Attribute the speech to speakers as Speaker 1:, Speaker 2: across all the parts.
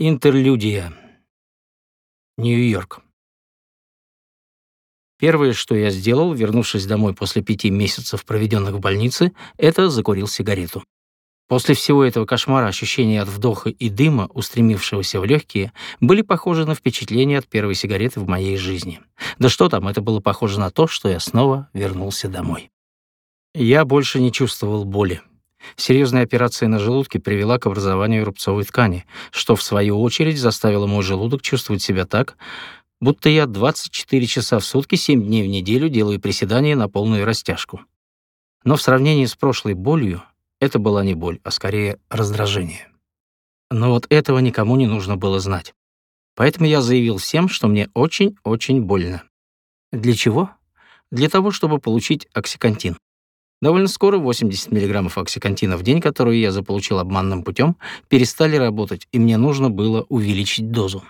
Speaker 1: Интерлюдия. Нью-Йорк. Первое, что я сделал, вернувшись домой после пяти месяцев, проведенных в больнице, это закурил сигарету. После всего этого кошмара ощущения от вдоха и дыма, устремившегося в легкие, были похожи на впечатления от первой сигареты в моей жизни. Да что там, это было похоже на то, что я снова вернулся домой. Я больше не чувствовал боли. Серьезная операция на желудке привела к образованию рубцовой ткани, что, в свою очередь, заставило мой желудок чувствовать себя так, будто я 24 часа в сутки, 7 дней в неделю делаю приседания на полную растяжку. Но в сравнении с прошлой болью это была не боль, а скорее раздражение. Но вот этого никому не нужно было знать. Поэтому я заявил всем, что мне очень-очень больно. Для чего? Для того, чтобы получить оксикантин. Довольно скоро 80 мг оксикантина в день, которую я заполучил обманным путем, перестали работать, и мне нужно было увеличить дозу.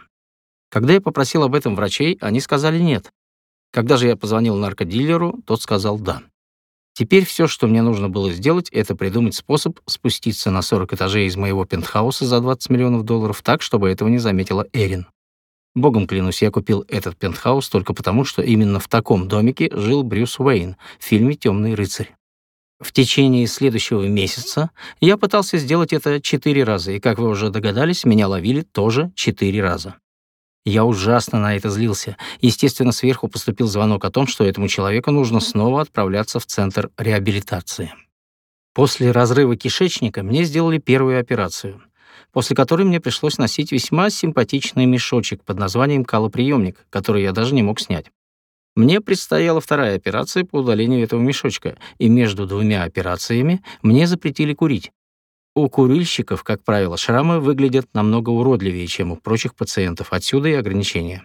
Speaker 1: Когда я попросил об этом врачей, они сказали «нет». Когда же я позвонил наркодилеру, тот сказал «да». Теперь все, что мне нужно было сделать, это придумать способ спуститься на 40 этажей из моего пентхауса за 20 миллионов долларов так, чтобы этого не заметила Эрин. Богом клянусь, я купил этот пентхаус только потому, что именно в таком домике жил Брюс Уэйн в фильме «Темный рыцарь». В течение следующего месяца я пытался сделать это четыре раза, и, как вы уже догадались, меня ловили тоже четыре раза. Я ужасно на это злился. Естественно, сверху поступил звонок о том, что этому человеку нужно снова отправляться в центр реабилитации. После разрыва кишечника мне сделали первую операцию, после которой мне пришлось носить весьма симпатичный мешочек под названием калоприемник, который я даже не мог снять. Мне предстояла вторая операция по удалению этого мешочка, и между двумя операциями мне запретили курить. У курильщиков, как правило, шрамы выглядят намного уродливее, чем у прочих пациентов, отсюда и ограничения.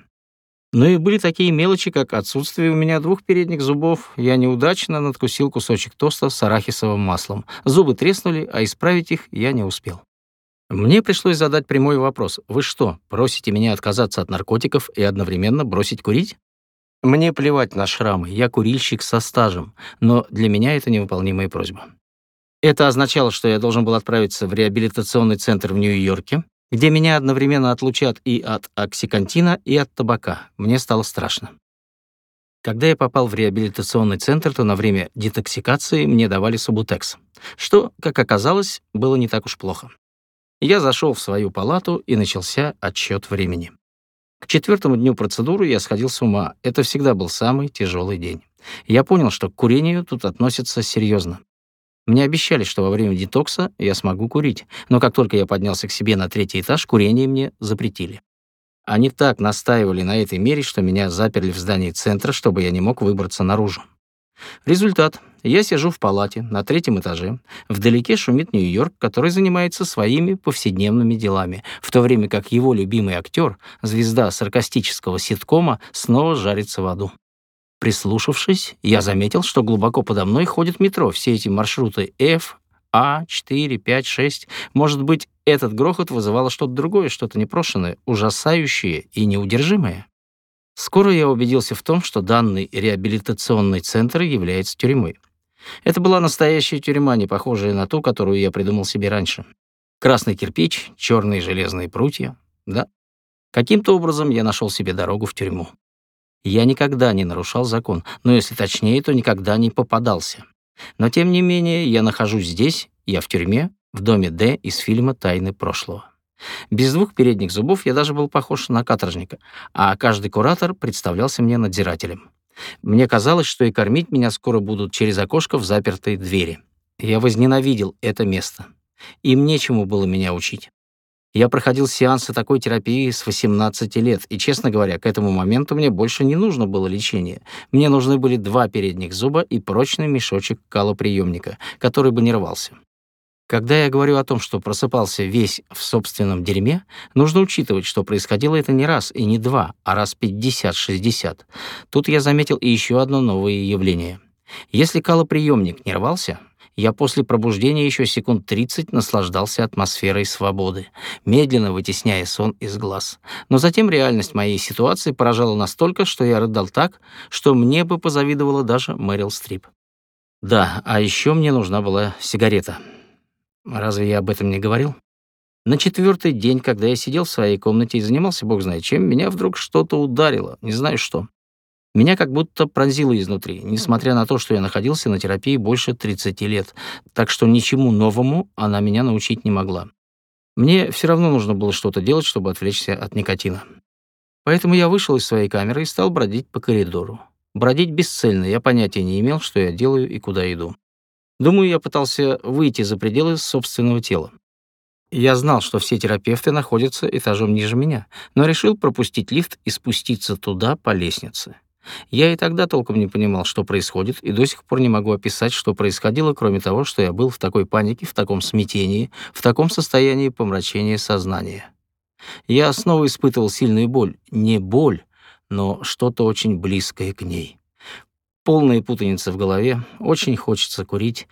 Speaker 1: Ну и были такие мелочи, как отсутствие у меня двух передних зубов, я неудачно надкусил кусочек тоста с арахисовым маслом. Зубы треснули, а исправить их я не успел. Мне пришлось задать прямой вопрос. Вы что, просите меня отказаться от наркотиков и одновременно бросить курить? Мне плевать на шрамы, я курильщик со стажем, но для меня это невыполнимая просьба. Это означало, что я должен был отправиться в реабилитационный центр в Нью-Йорке, где меня одновременно отлучат и от оксикантина, и от табака. Мне стало страшно. Когда я попал в реабилитационный центр, то на время детоксикации мне давали субутекс, что, как оказалось, было не так уж плохо. Я зашел в свою палату, и начался отсчет времени. К четвертому дню процедуры я сходил с ума. Это всегда был самый тяжелый день. Я понял, что к курению тут относятся серьезно. Мне обещали, что во время детокса я смогу курить, но как только я поднялся к себе на третий этаж, курение мне запретили. Они так настаивали на этой мере, что меня заперли в здании центра, чтобы я не мог выбраться наружу. Результат. Я сижу в палате на третьем этаже. Вдалеке шумит Нью-Йорк, который занимается своими повседневными делами, в то время как его любимый актер, звезда саркастического ситкома, снова жарится в аду. Прислушавшись, я заметил, что глубоко подо мной ходит метро. Все эти маршруты F, А, 4, 5, 6. Может быть, этот грохот вызывало что-то другое, что-то непрошенное, ужасающее и неудержимое. Скоро я убедился в том, что данный реабилитационный центр является тюрьмой. Это была настоящая тюрьма, не похожая на ту, которую я придумал себе раньше. Красный кирпич, черные железные прутья. Да. Каким-то образом я нашел себе дорогу в тюрьму. Я никогда не нарушал закон, но если точнее, то никогда не попадался. Но тем не менее, я нахожусь здесь, я в тюрьме, в доме Д из фильма «Тайны прошлого». Без двух передних зубов я даже был похож на каторжника, а каждый куратор представлялся мне надзирателем. Мне казалось, что и кормить меня скоро будут через окошко в запертой двери. Я возненавидел это место. Им нечему было меня учить. Я проходил сеансы такой терапии с 18 лет, и, честно говоря, к этому моменту мне больше не нужно было лечение. Мне нужны были два передних зуба и прочный мешочек калоприемника, который бы не рвался. Когда я говорю о том, что просыпался весь в собственном дерьме, нужно учитывать, что происходило это не раз и не два, а раз 50-60. Тут я заметил и еще одно новое явление. Если калоприемник не рвался, я после пробуждения еще секунд 30 наслаждался атмосферой свободы, медленно вытесняя сон из глаз. Но затем реальность моей ситуации поражала настолько, что я рыдал так, что мне бы позавидовала даже Мэрил Стрип. Да, а еще мне нужна была сигарета. Разве я об этом не говорил? На четвертый день, когда я сидел в своей комнате и занимался бог знает чем, меня вдруг что-то ударило, не знаю что. Меня как будто пронзило изнутри, несмотря на то, что я находился на терапии больше 30 лет, так что ничему новому она меня научить не могла. Мне все равно нужно было что-то делать, чтобы отвлечься от никотина. Поэтому я вышел из своей камеры и стал бродить по коридору. Бродить бесцельно, я понятия не имел, что я делаю и куда иду. Думаю, я пытался выйти за пределы собственного тела. Я знал, что все терапевты находятся этажом ниже меня, но решил пропустить лифт и спуститься туда по лестнице. Я и тогда толком не понимал, что происходит, и до сих пор не могу описать, что происходило, кроме того, что я был в такой панике, в таком смятении, в таком состоянии помрачения сознания. Я снова испытывал сильную боль. Не боль, но что-то очень близкое к ней. Полная путаница в голове, очень хочется курить,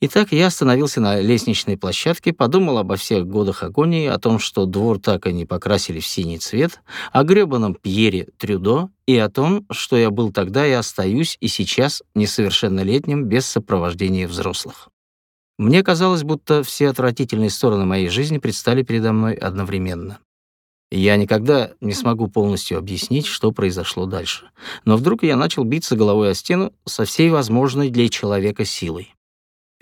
Speaker 1: Итак, я остановился на лестничной площадке, подумал обо всех годах агонии, о том, что двор так и не покрасили в синий цвет, о грёбаном Пьере Трюдо и о том, что я был тогда и остаюсь и сейчас несовершеннолетним без сопровождения взрослых. Мне казалось, будто все отвратительные стороны моей жизни предстали передо мной одновременно. Я никогда не смогу полностью объяснить, что произошло дальше. Но вдруг я начал биться головой о стену со всей возможной для человека силой.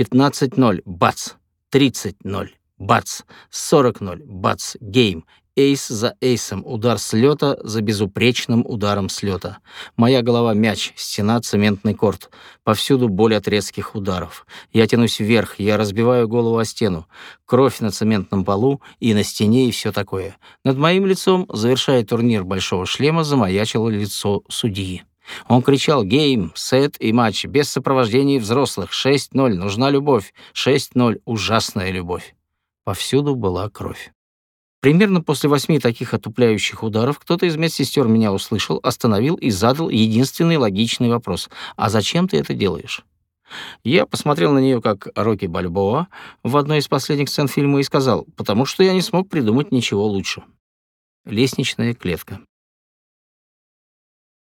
Speaker 1: 15-0, бац, 30-0, бац, 40-0, бац, гейм. Эйс за эйсом, удар с за безупречным ударом с. Моя голова — мяч, стена — цементный корт. Повсюду боль от резких ударов. Я тянусь вверх, я разбиваю голову о стену. Кровь на цементном полу и на стене и все такое. Над моим лицом, завершая турнир большого шлема, замаячило лицо судьи. Он кричал «Гейм, сет и матч, без сопровождения взрослых, 6-0, нужна любовь, 6-0, ужасная любовь». Повсюду была кровь. Примерно после восьми таких отупляющих ударов кто-то из медсестер меня услышал, остановил и задал единственный логичный вопрос. «А зачем ты это делаешь?» Я посмотрел на нее как Рокки Бальбоа в одной из последних сцен фильма и сказал, «Потому что я не смог придумать ничего лучше». Лестничная клетка.